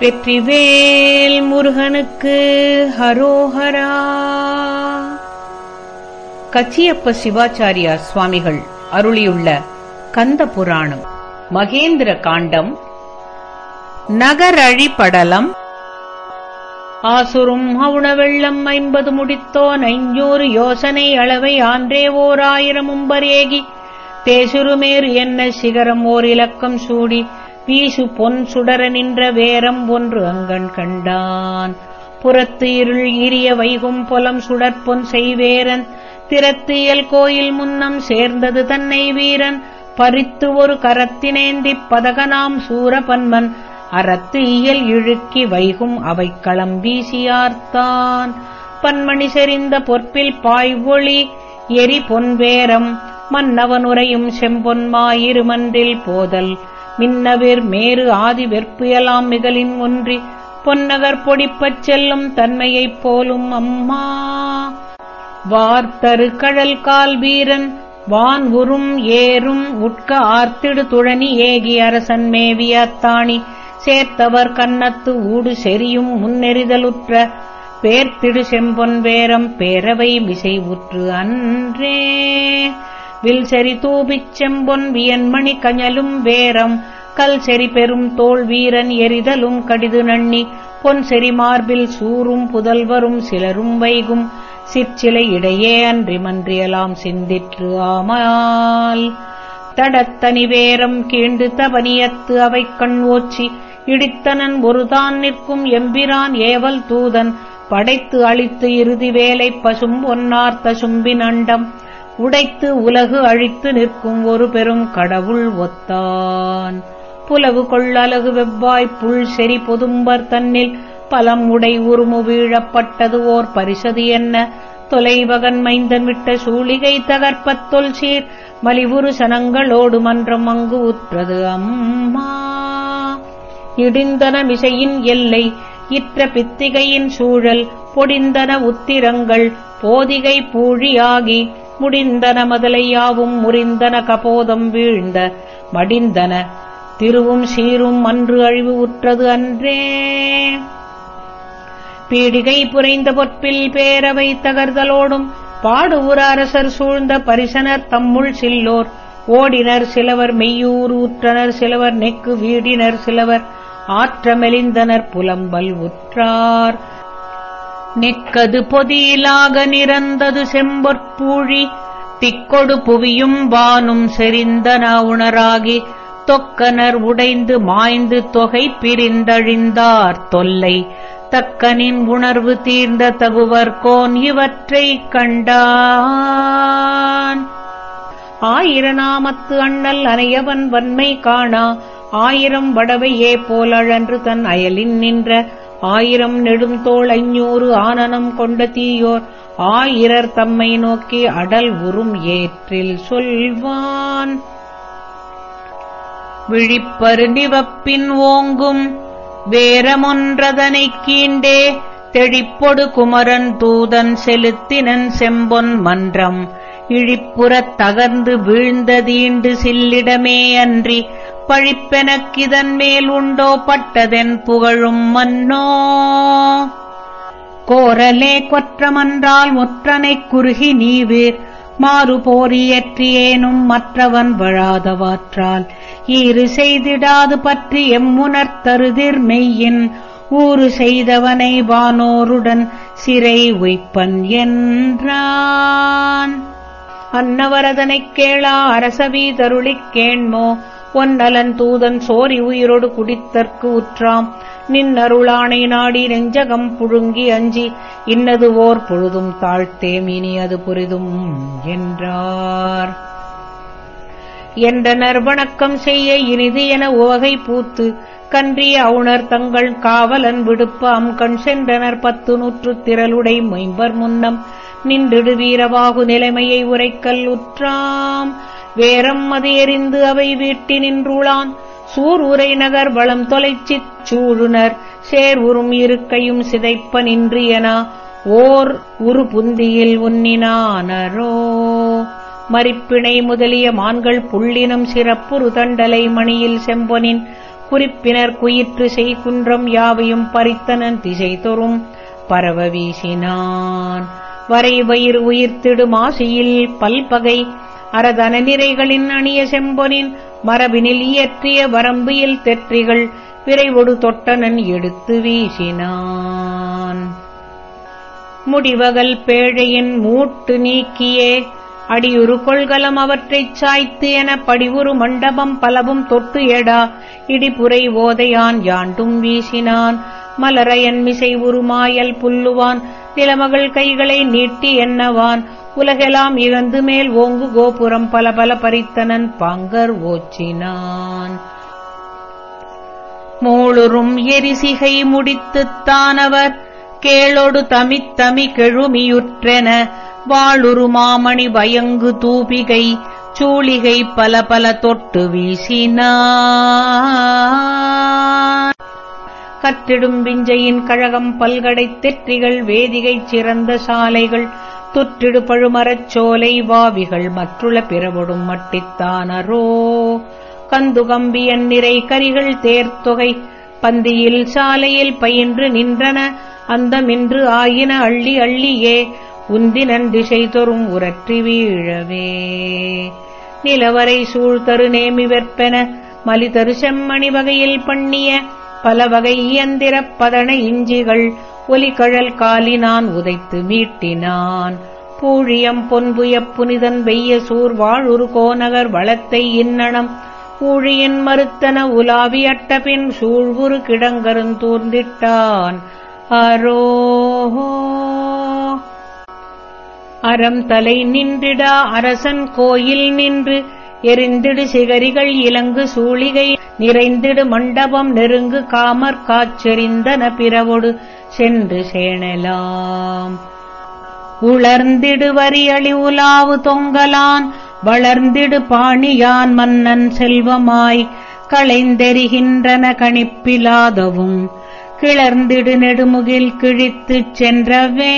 வெற்றிவேல் முருகனுக்கு ஹரோஹரா. கச்சியப்ப சிவாச்சாரியார் சுவாமிகள் அருளியுள்ள கந்த புராணம் மகேந்திர காண்டம். நகரழிபடலம். ஆசுரும் அவுண வெள்ளம் ஐம்பது முடித்தோன் ஐஞ்சூறு யோசனை அளவை ஆன்றே ஓர் ஆயிரம் உம்பரேகி தேசுருமேறு என்ன சிகரம் ஓர் இலக்கம் சூடி. வீசு பொன் சுடர நின்ற வேரம் ஒன்று அங்கண் கண்டான். புறத்து இருள் இரிய வைகும் பொலம் சுடற்பொன் செய்வேரன் திறத்தியல் கோயில் முன்னம் சேர்ந்தது தன்னை வீரன். பறித்து ஒரு கரத்தினேந்திப் பதகனாம் சூரபன்மன். அறத்து இயல் இழுக்கி வைகும் அவைக்களம் வீசியார்த்தான் பன்மணி செறிந்த பொற்பில் பாய்வொளி எரி பொன்வேரம் மன்னவன் உரையும் செம்பொன்மாயிருமன்றில் போதல். மின்னவிர் மேறு ஆதி வெற்புயலாம் மிகலின் ஒன்றி பொன்னகர் பொடிப்பச் செல்லும் தன்மையைப் போலும் அம்மா. வார்த்தரு கழல் கால் வீரன் வான் உறும் ஏறும் உட்க ஆர்த்திடு துழனி ஏகி அரசன் மேவிய அத்தாணி. சேர்த்தவர் கன்னத்து ஊடு செறியும் முன்னெறிதலுற்ற பேர்த்திடு செம்பொன் வேரம் பேரவை மிசை உற்று அன்றே. வில் செறி தூபிச் செம்பொன் வியன்மணி கஞலும் வேரம். கல் செறி பெரும் தோல் வீரன் எரிதலும் கடிது நண்ணி பொன் செறி மார்பில் சூரும் புதல்வரும் சிலரும் வைகும். சிற்சிலை இடையே அன்றி மன்றியலாம் சிந்திற்று ஆமால். தடத்தனி வேரம் கீண்டு தபனியத்து அவை கண் ஓச்சி. இடித்தனன் ஒருதான் நிற்கும் எம்பிரான் ஏவல் தூதன். படைத்து அழித்து இறுதி வேலை பசும் ஒன்னார்த்த சும்பின் அண்டம். உடைத்து உலகு அழித்து நிற்கும் ஒரு பெரும் கடவுள் ஒத்தான். புலவு கொள்ளலகு வெவ்வாய் புல் செறி பொதும்பர் தன்னில். பலம் உடை உருமு வீழப்பட்டது ஓர் பரிசது என்ன? தொலைவகன் மைந்தன் விட்ட சூளிகை தகர்ப்பத் தொல் சீர். மலிவுரு சனங்களோடு மன்றம் அங்கு உற்றது அம்மா. இடிந்தன மிசையின் எல்லை இற்ற பித்திகையின் சூழல் பொடிந்தன உத்திரங்கள் போதிகை பூழியாகி. முடிந்தன முதலையாவும் முறிந்தன கபோதம் வீழ்ந்த மடிந்தன. திருவும் சீரும் அன்று அழிவு உற்றது அன்றே. பீடிகை புரைந்த பொற்பில் பேரவை தகர்தலோடும் பாடுவுர அரசர் சூழ்ந்த பரிசனர் தம்முள் சில்லோர். ஓடினர் சிலவர் மெய்யூர் ஊற்றனர் சிலவர் நெக்கு வீடினர் சிலவர் ஆற்றமெலிந்தனர் புலம்பல் உற்றார். நிற்கது பொதியிலாக நிறந்தது செம்பொற்பூழி. திக்கொடு புவியும் வானும் செறிந்தன உணராகி தொக்கனர் உடைந்து மாய்ந்து தொகை பிரிந்தழிந்தார் தொல்லை. தக்கனின் உணர்வு தீர்ந்த தகுவர்கோன் இவற்றைக் கண்டான். ஆயிரநாமத்து அண்ணல் அனையவன் வன்மை காணா ஆயிரம் வடவையே போலழன்று தன் அயலின் நின்ற ஆயிரம் நெடுந்தோள் ஐநூறு ஆனனம் கொண்ட தீயோர் ஆயிரர் தம்மை நோக்கி அடல் உறும் ஏற்றில் சொல்வான். விழிப்பரு நிவப்பின் ஓங்கும் வேரமொன்றதனைக் கீண்டே தெழிப்பொடு குமரன் தூதன் செலுத்தினன் செம்பொன் மன்றம். இழிப்புறத் தகர்ந்து வீழ்ந்ததீண்டு சில்லிடமே அன்றி பழிப்பெனக்கிதன் மேல் உண்டோ பட்டதென் புகழும் மன்னோ? கோரலே கொற்றமன்றால் ஒற்றனைக் குறுகி நீவீர் மாறு போரியற்றியேனும் மற்றவன் வழாதவாற்றால் ஈறு செய்திடாது பற்றி எம்முணர்த்தருதிர் மெய்யின் ஊறு செய்தவனை வானோருடன் சிறை உய்ப்பன் என்றான். அன்னவரதனைக் கேளா அரசவி தருளிக் கேண்மோ? ஒன்னலன் தூதன் சோரி உயிரோடு குடித்தற்கு உற்றாம். நின்னருளானை நாடி நெஞ்சகம் புழுங்கி அஞ்சி இன்னது ஓர் பொழுதும் தாழ்த்தேம் இனி அது புரிதும் என்றார். என்றனர் வணக்கம் செய்ய இனிது என உவகை பூத்து கன்றிய அவுணர் தங்கள் காவலன் விடுப்ப அம்கண் சென்றனர் பத்து நூற்று திரளுடை மைம்பர் முன்னம். நின்றிடு வீரவாகு நிலைமையை உரைக்கல் உற்றாம். வேரம் அது எறிந்து அவை வீட்டி நின்றுளான். சூர் உரை நகர் வளம் தொலைச்சிச் சூழுனர். சேர் உறும் இருக்கையும் சிதைப்ப நின்றியனா. ஓர் உரு புந்தியில் உன்னினானரோ மறிப்பிணை முதலிய மான்கள் புள்ளினும் சிறப்புரு தண்டலை மணியில் செம்பொனின். குறிப்பினர் குயிற்று செய்குன்றம் யாவையும் பறித்தனன் திசை தொறும். பரவ வீசினான். வரை வயிறு உயிர்த்திடு மாசியில் பல்பகை அரதன நிறைகளின் அணிய செம்பொனின் மரபினில் இயற்றிய வரம்பியில் தெற்றிகள் விரைவொடு தொட்டனன் எடுத்து வீசினான். முடிவகல் பேழையின் மூட்டு நீக்கியே. அடியுறு கொள்கலம் அவற்றைச் சாய்த்து என படிவுறு மண்டபம் பலவும் தொட்டு எடா இடிபுரை ஓதையான் யாண்டும் வீசினான். மலரையன் மிசை உருமாயல் புல்லுவான். நிலமகள் கைகளை நீட்டி எண்ணவான். உலகெல்லாம் இழந்து மேல் ஓங்கு கோபுரம் பல பல பறித்தனன் பாங்கர் ஓச்சினான். மூளுறும் எரிசிகை முடித்துத் தானவர். கேளொடு தமித்தமி கெழுமியுற்றென. வாளுரு மாமணி பயங்கு தூபிகை. சூளிகை பல பல தொட்டு வீசினான். கற்றிடும் விஞ்சையின் கழகம் பல்கடைத் தெற்றிகள் வேதிகை சிறந்த சாலைகள். துற்றிடு பழுமரச் சோலை வாவிகள் மற்றுள பிறவொடும் மட்டித்தானரோ. கந்துகம்பியன் நிறை கரிகள் தேர்த்தொகை. பந்தியில் சாலையில் பயின்று நின்றன அந்தமின்று ஆயின அள்ளி அள்ளியே. உந்தினன் திசை தொறும் உரற்றி வீழவே. நிலவரை சூழ்தரு நேமி வெற்பென மலிதரு செம்மணி வகையில் பண்ணிய பல வகை இயந்திரப் பதன இஞ்சிகள் ஒலிகழல் காலினான் உதைத்து மீட்டினான். பூழியம் பொன்புயப் புனிதன் வெய்ய சூர் வாழுரு கோநகர் வளத்தை இன்னணம் ஊழியின் மறுத்தன உலாவி அட்டபின் சூழ்வுரு கிடங்கருந்தூர்ந்திட்டான் அரோ அறம் தலை நின்றிடா அரசன் கோயில் நின்று எரிந்திடு சிகரிகள் இலங்கு சூளிகை நிறைந்திடு மண்டபம் நெருங்கு காமற் காச்செறிந்தன பிறவொடு சென்று சேணலாம். உளர்ந்திடு வரியளி உலாவு தொங்கலான் வளர்ந்திடு பாணியான் மன்னன் செல்வமாய் களைந்தெறிகின்றன கணிப்பிலாதவும் கிளர்ந்திடு நெடுமுகில் கிழித்துச் சென்றவே.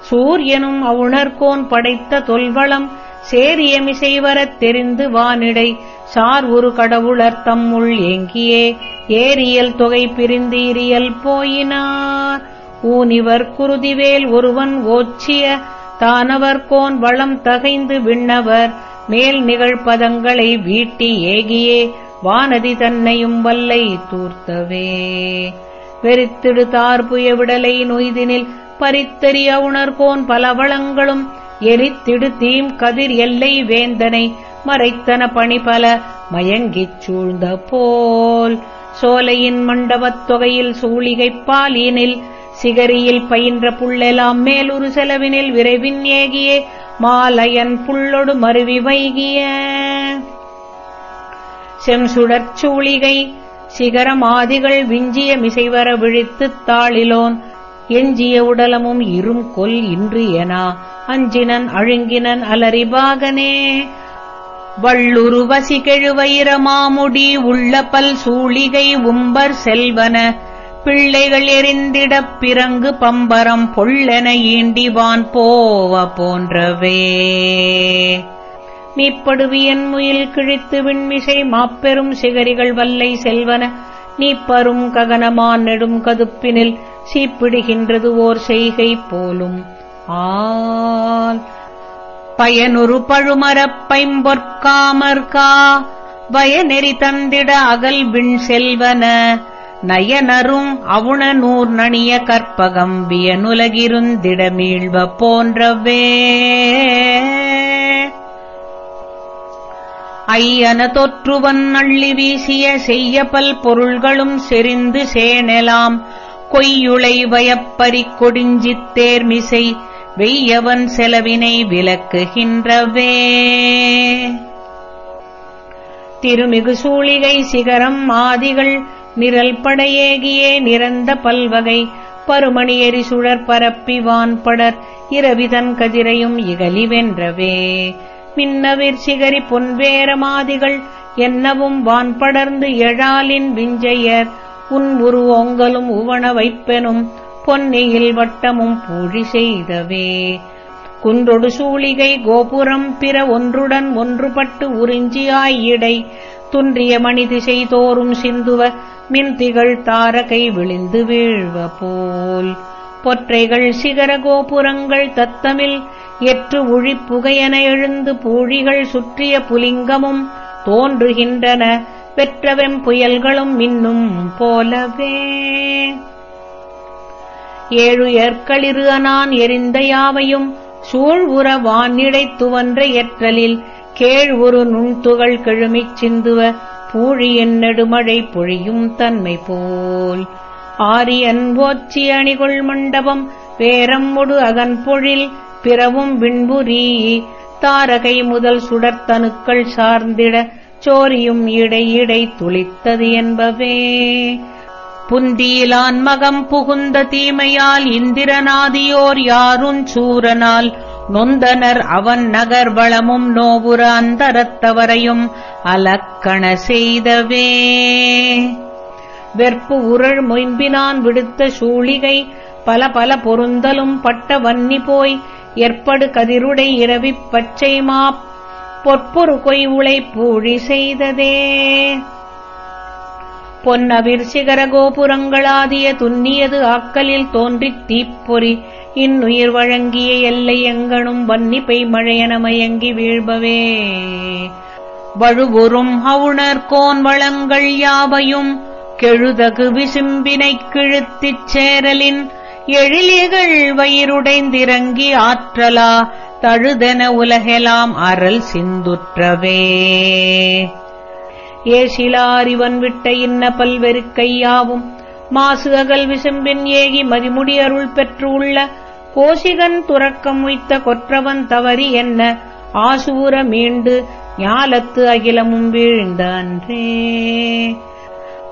சூரியனும் அவுணர்கோன் படைத்த தொல்வளம் சேரியமிசைவரத் தெரிந்து வானிடை. சார் ஒரு கடவுளர் தம்முள் ஏங்கியே. ஏரியல் தொகை பிரிந்தீரியல் போயினார். ஊனிவர் குருதிவேல் ஒருவன் ஓச்சிய. தானவர்கோன் வளம் தகைந்து விண்ணவர். மேல் நிகழ்பதங்களை வீட்டி ஏகியே. வானதி தன்னையும் வல்லை தூர்த்தவே. வெறித்திடு தார்புய விடலை நொய்தினில். பரித்தறிய உணர்கோன் பல வளங்களும். எரித்திடு தீம் கதிர் எல்லை வேந்தனை மறைத்தன பணிபல மயங்கிச் சூழ்ந்த போல் சோலையின் மண்டபத் தொகையில் சூழிகைப் பாலினில் சிகரியில் பயின்ற புள்ளெலாம் மேலுரு செலவினில் விரைவின் ஏகியே மாலையன் புள்ளொடு மருவி வைகிய. செம்சுடற் சூளிகை சிகரமாதிகள் விஞ்சிய மிசைவர விழித்துத் தாளிலோன் எஞ்சிய உடலமும் இரும் கொல் இன்று எனா. அஞ்சினன் அழுங்கினன் அலரிபாகனே வள்ளுரு வசிகெழு உள்ள பல் சூளிகை உம்பர் செல்வன. பிள்ளைகள் எரிந்திடப் பிறங்கு பம்பரம் பொள்ளென ஈண்டிவான் போவ போன்றவே. மீப்படுவியன் முயில் கிழித்து விண்மிசை மாப்பெரும் சிகரிகள் வல்லை செல்வன. நீப்பரும் ககனமான் நெடும் கதுப்பினில் சீப்பிடுகின்றது ஓர் செய்கை போலும். ஆல் பயனுறு பழுமரப் பைம்பொற்காமர்கா பயனெறி தந்திட அகல் விண் செல்வன நயனரும் அவுணநூர் நணிய கற்பகம் வியனுலகிருந்திட மீழ்வ போன்றவே. ஐயன தொற்றுவன் அள்ளி வீசிய செய்ய பல் பொருள்களும் செறிந்து சேணலாம் கொய்யுளை வயப்பறிக் கொடிஞ்சித் தேர்மிசை வெய்யவன் செலவினை விலக்குகின்றவே திருமிகு சூளிகை சிகரம் ஆதிகள் நிரல் படையேகியே நிறந்த பல்வகை பருமணி எரி சுழற் பரப்பி வான்படர் இரவிதன் கதிரையும் இகலி வென்றவே. மின்னவிர் சிகரி பொன்வேரமாதிகள் என்னவும் வான்படர்ந்து எழாலின் விஞ்சையர் உன் உருவோங்கலும் உவண வைப்பெனும் பொன்னியில் வட்டமும் பூழி செய்தவே. குன்றொடு சூளிகை கோபுரம் பிற ஒன்றுடன் ஒன்றுபட்டு உறிஞ்சியாய் இடை. துன்றிய மணிதிசை தோறும் சிந்துவ மின்திகள் தாரகை விழிந்து வீழ்வ போல். பொற்றைகள் சிகர கோபுரங்கள் தத்தமில் எற்று உழிப்புகையென எழுந்து பூழிகள் சுற்றிய புலிங்கமும் தோன்றுகின்றன. பெற்றவெம் புயல்களும் இன்னும் போலவே. ஏழு ஏற்களிரு அனான் எரிந்த யாவையும் சூழ் உற வானிடை துவன்ற எற்றலில் கேழ் ஒரு நுண்துகள் கிழமைச் சிந்துவ பூழியின் நெடுமழை பொழியும் தன்மை போல். ஆரியன் ஓச்சி அணிகொள் மண்டபம் வேரம்முடு அகன்பொழில் பிறவும் விண்புரி தாரகை முதல் சுடர்த்தனுக்கள் சார்ந்திட சோரியும் இடை இடை துளித்தது என்பவே. புந்தியிலான் மகம் புகுந்த தீமையால் இந்திரநாதியோர் யாருஞ் சூரனால்? நொந்தனர் அவன் நகர் வளமும் நோவுற அந்தரத்தவரையும் அலக்கண செய்தவே. வெற்பு உரள் மொயம்பினான் விடுத்த சூழிகை பல பல பொருந்தலும் பட்ட வன்னி போய் ஏற்படு கதிருடை இரவிப் பச்சை மாப் பொற்பொரு கொய் உளை பூழி செய்ததே. பொன்னவிர் சிகர கோபுரங்களாதிய துன்னியது ஆக்கலில் தோன்றித் தீப்பொறி இன்னுயிர் வழங்கிய எல்லை எங்கனும் வன்னிப்பை மழையன மயங்கி வீழ்பவே. வழுவுறும் ஹவுணர்கோன் வளங்கள் யாவையும் கெழுதகு விசும்பினைக் கிழுத்திச் சேரலின் எழிலிகள் வயிறுடைந்திறங்கி ஆற்றலா தழுதென உலகெலாம் அறல் சிந்துற்றவே. ஏசிலாரிவன் விட்ட இன்ன பல்வெருக்கையாவும் மாசு அகல் விசம்பின் ஏகி மதிமுடி அருள் பெற்று உள்ள கோசிகன் துறக்கம் உய்த்த கொற்றவன் தவறி என்ன ஆசூர மீண்டு ஞாலத்து அகிலமும் வீழ்ந்த அன்றே.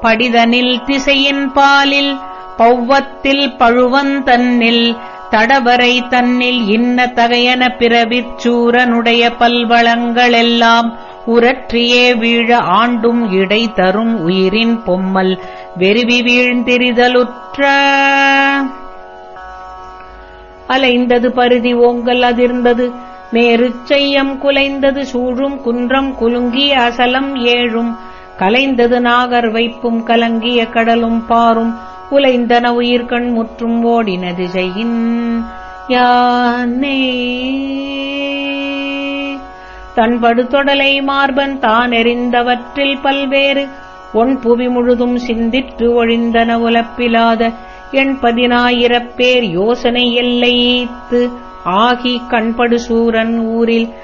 படிதனில் திசையின் பாலில் பௌவத்தில் பழுவந்தன்னில் தடவரை தன்னில் இன்ன தகையன பிறவிச் சூரனுடைய பல்வளங்களெல்லாம் உரற்றியே வீழ ஆண்டும் இடை தரும் உயிரின் பொம்மல் வெறுவி வீழ்ந்திரிதலுற்ற. அலைந்தது பருதி ஓங்கல் அதிர்ந்தது மேருச் செய்யம் குலைந்தது சூழும் குன்றம் குலுங்கிய அசலம் ஏழும் கலைந்தது நாகர் வைப்பும் கலங்கிய கடலும் பாரும் உலைந்தன உயிர்கண் முற்றும் ஓடின திசையின் யானே தன்படு தொடலை மார்பன் தான் எறிந்தவற்றில் பல்வேறு. ஒன் புவி முழுதும் சிந்திற்று ஒழிந்தன உலப்பிலாத. எண் பதினாயிரப் பேர் யோசனை எல்லையீத்து ஆகி கண்படு சூரன் ஊரில்.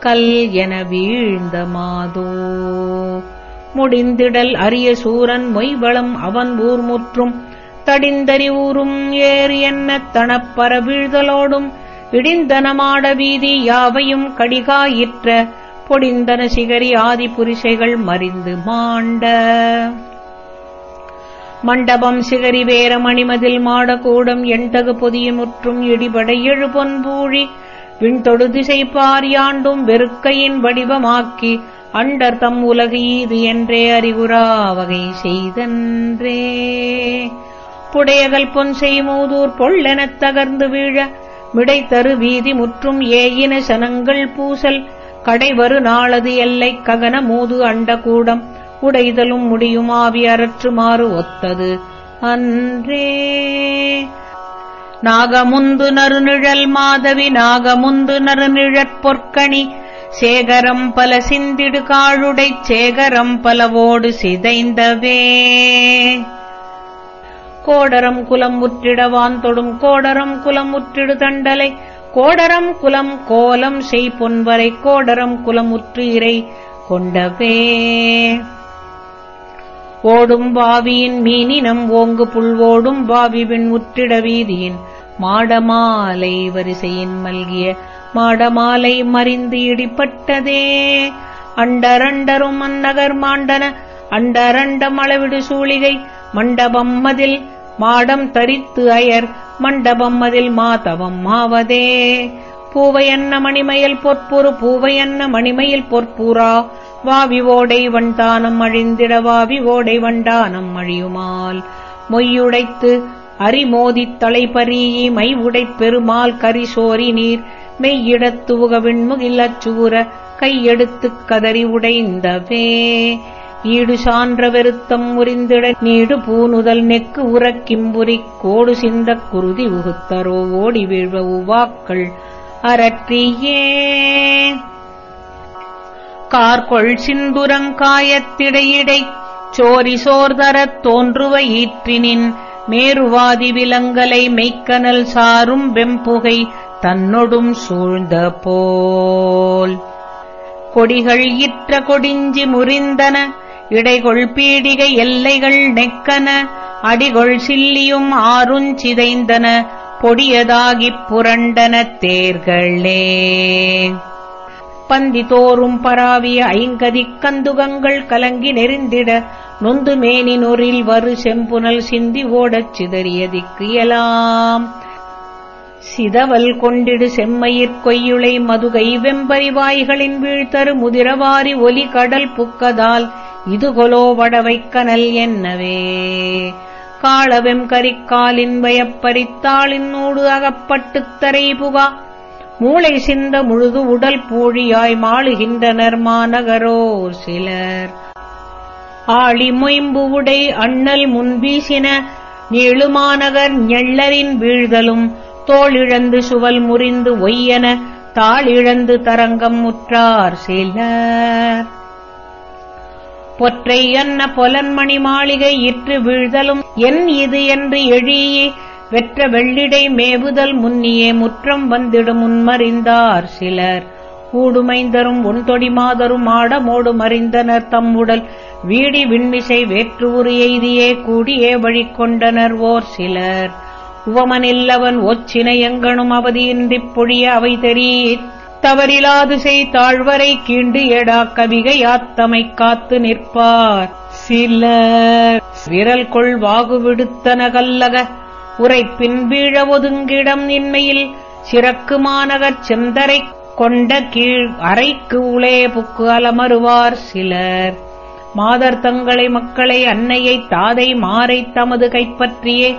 கல் என வீழ்ந்த மாதோ. முடிந்திடல் அரிய சூரன் மொய்வளம் அவன் ஊர் முற்றும். தடிந்தறிவூரும் ஏர் என்ன தனப்பர வீழ்தலோடும் இடிந்தனமாட வீதி யாவையும் கடிகாயிற்ற பொடிந்தன சிகரி ஆதி புரிசைகள் மறிந்து மாண்ட. மண்டபம் சிகரி வேர மணிமதில் மாடகூடம் எண்தகு பொதியுமுற்றும் இடிபட எழுபொன்பூழி விண்தொடு திசை வெறுக்கையின் வடிவமாக்கி அண்டர் தம் உலகு என்றே அறிகுறா வகை செய்தன்றே. புடையகல் பொன் செய்மூதூர் பொள்ளெனத் தகர்ந்து வீழ. மிடைத்தரு வீதி முற்றும் ஏயின சனங்கள் பூசல். கடைவரு நாளது எல்லை ககன மூது அண்டகூடம் உடைதலும் முடியுமாவி அரற்றுமாறு ஒத்தது. அன்றே. நாகமுந்து நறுநிழல் மாதவி நாகமுந்து நறுநிழற் பொற்கணி சேகரம் பல சிந்திடு காழுடைச் சேகரம் பலவோடு சிதைந்தவே. கோடரம் குலம் முற்றிடவான் தொடும் கோடரம் குலம் முற்றிடு தண்டலை. கோடரம் குலம் கோலம் செய் பொன்வரை கோடரம் குலம் முற்று இறை கொண்டவே. ஓடும் பாவியின் மீனினம் ஓங்கு புல் ஓடும் பாவிவின் முற்றிட வீதியின் மாடமாலை வரிசையின் மல்கிய மாடமாலை மறிந்து இடிப்பட்டதே அண்டரண்டரும் அந்நகர் மாண்டன அண்டரண்டம் அளவிடு சூழிகை மண்டபம் மதில் மாடம் தரித்து அயர் மண்டபம் மதில் மாதவம் மாவதே. பூவையன்ன மணிமயில் பொற்புறு பூவையன்ன மணிமயில் பொற்பூரா. வாவி ஓடை வண்டானம் அழிந்திட வாவி ஓடை வண்டானம் அழியுமால். மொய்யுடைத்து அரிமோதித் தலைபரீயி மை உடைப் பெருமாள் கரிசோரி நீர். மெய்யிடத்து உகவிண்முகில் அச்சூர கையெடுத்துக் கதறி உடைந்தவே. ஈடு சான்ற வெறுத்தம் முறிந்திட நீடு பூனுதல் நெக்கு உறக்கிம்புரிக் கோடு சிந்தக் குருதி உகுத்தரோ ஓடி வீழ்வ உவாக்கள் அரற்றியே கார்கொள் சிந்துரங்காயத்திடையிடை சோரி சோர்தரத் தோன்றுவ ஈற்றினின் மேருவாதி விலங்கலை மெய்க்கனல் சாரும் வெம்புகை தன்னொடும் சூழ்ந்த போல். கொடிகள் இற்ற கொடிஞ்சி முறிந்தன இடைகொள் பீடிகை எல்லைகள் நெக்கன அடிகொள் சில்லியும் ஆறுஞ்சிதைந்தன பொடியதாகிப் புரண்டன தேர்களே. பந்தி தோறும் பராவிய ஐங்கதிக் கந்துகங்கள் கலங்கி நெறிந்திட நொந்து மேனினொரில் வரு செம்புனல் சிந்தி ஓடச் சிதறியதிக்கு இயலாம். சிதவல் கொண்டிடு செம்மையிற் கொய்யுளை மதுகை வெம்பரிவாய்களின் வீழ்த்தரு முதிரவாரி ஒலி கடல் புக்கதால் இதுகொலோ வடவைக்கனல் என்னவே? காளவெம் கரிக்காலின் வயப்பரித்தாளின் நூடு அகப்பட்டுத் தரை புகா மூளை சிந்த முழுது உடல் பூழியாய் மாளுகின்றனர் மாநகரோர் சிலர். ஆளி மொயம்பு உடை அண்ணல் முன்வீசின நீளுமாநகர் ஞெள்ளரின் வீழ்தலும் தோளிழந்து சுவல் முறிந்து ஒய்யன தாளிழந்து தரங்கம் முற்றார் சிலர். பொற்றை அன்ன பொலன்மணி மாளிகை இற்று வீழ்தலும். என் இது என்று எழியே வெற்ற வெள்ளிடை மேவுதல் முன்னியே முற்றம் வந்திடும் உன்மறிந்தார் சிலர். கூடுமைந்தரும் உன்தொடி மாதரும் ஆடமோடு மறிந்தனர் தம்முடல் வீடி விண்மிசை வேற்று உரு எய்தியே கூடியே வழி கொண்டனர் ஓர் சிலர். உவமனில்லவன் ஒச்சினை எங்கனும் அவதியின்றிப் பொழிய அவை தெரீத் தவறிலாது செய் தாழ்வரை கீண்டு எடா கவிகையாத்தமை காத்து நிற்பார். சிலர் விரல் கொள் வாகு விடுத்தன கல்லக உரைப்பின் வீழ ஒதுங்கிடம் இன்மையில் சிறக்கு மாநகர் செந்தரை கொண்ட கீழ் அறைக்கு உளே புக்கு அலமருவார் சிலர். மாதர் தங்களை மக்களை அன்னையை தாதை மாறை தமது கைப்பற்றியே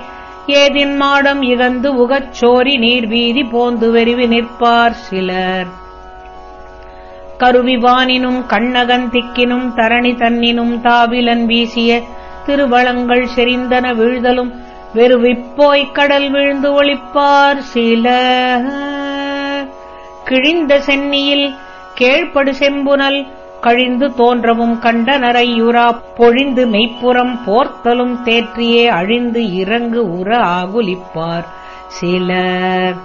ஏதின் மாடம் இகந்து உகச் சோரி நீர் வீதி போந்து வெறிவி நிற்பார் சிலர். கருவிவானினும் கண்ணகன் திக்கினும் தரணி தன்னினும் தாவிலன் வீசிய திருவளங்கள் செறிந்தன வீழ்தலும் வெறுவிப்போய்க் கடல் வீழ்ந்து ஒளிப்பார் சில கிழிந்த சென்னியில் கேழ்படு செம்புனல் கழிந்து தோன்றவும் கண்டனரையுரா பொழிந்து மெய்ப்புறம் போர்த்தலும் தேற்றியே அழிந்து இறங்கு உற ஆகுலிப்பார். சிலர்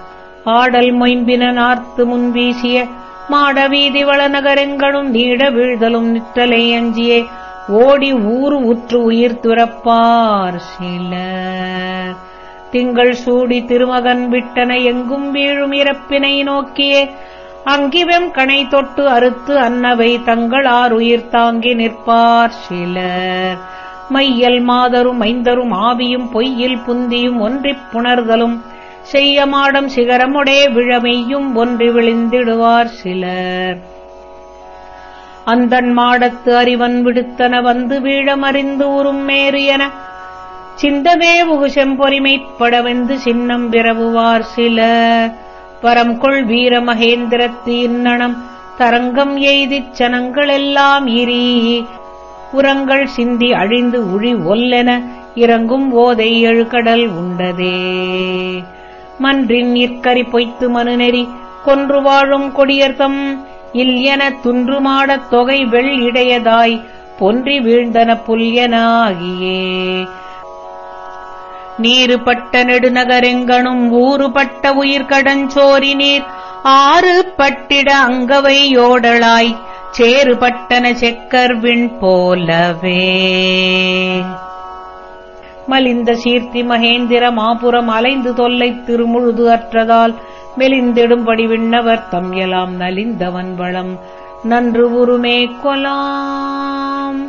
ஆடல் மொயம்பின நார்த்து முன்வீசிய மாடவீதி வளநகரெங்களும் நீட வீழ்தலும் நிற்றலை அஞ்சியே ஓடி ஊறு உற்று உயிர் துறப்பார். சிலர் திங்கள் சூடி திருமகன் விட்டன எங்கும் வீழும் இறப்பினை நோக்கியே அங்கிவெம் கணை தொட்டு அறுத்து அன்னவை தங்களார் உயிர் தாங்கி நிற்பார் சிலர். மையல் மாதரும் ஐந்தரும் ஆவியும் பொய்யில் புந்தியும் ஒன்றிப் புணர்தலும். செய்ய மாடம் சிகரமுடே விழமையும் ஒன்றி விழிந்திடுவார் சிலர். அந்தன் மாடத்து அறிவன் விடுத்தன வந்து வீழமறிந்து உறும் மேறு என. சிந்தமே உகு சின்னம் பிறவுவார் சிலர். வரம்கொள் கொள் வீரமகேந்திர இன்னணம் தரங்கம் எய்திச் சனங்களெல்லாம் இரி உரங்கள் சிந்தி அழிந்து உழி ஒல்லென இறங்கும் ஓதை எழுகடல் உண்டதே. மன்றின் இற்கரி பொய்த்து மனுநெறி கொன்று வாழும் கொடியர்த்தம் இல் என துன்றுமாடத் தொகை வெள் இடையதாய் பொன்றி வீழ்ந்தன புல்யனாகியே. நீருபட்ட நெடுநகரெங்கனும் ஊறுபட்ட உயிர்கடஞ்சோரி நீர் ஆறு பட்டிட அங்கவை யோடலாய் சேறுபட்டன செக்கர் விண் போலவே. மலிந்த சீர்த்தி மகேந்திர மாபுரம் அலைந்து தொல்லை திருமுழுது அற்றதால் மெலிந்திடும்படி விண்ணவர் தம் எலாம் நலிந்தவன் வளம். நன்று உருமே கொலாம்.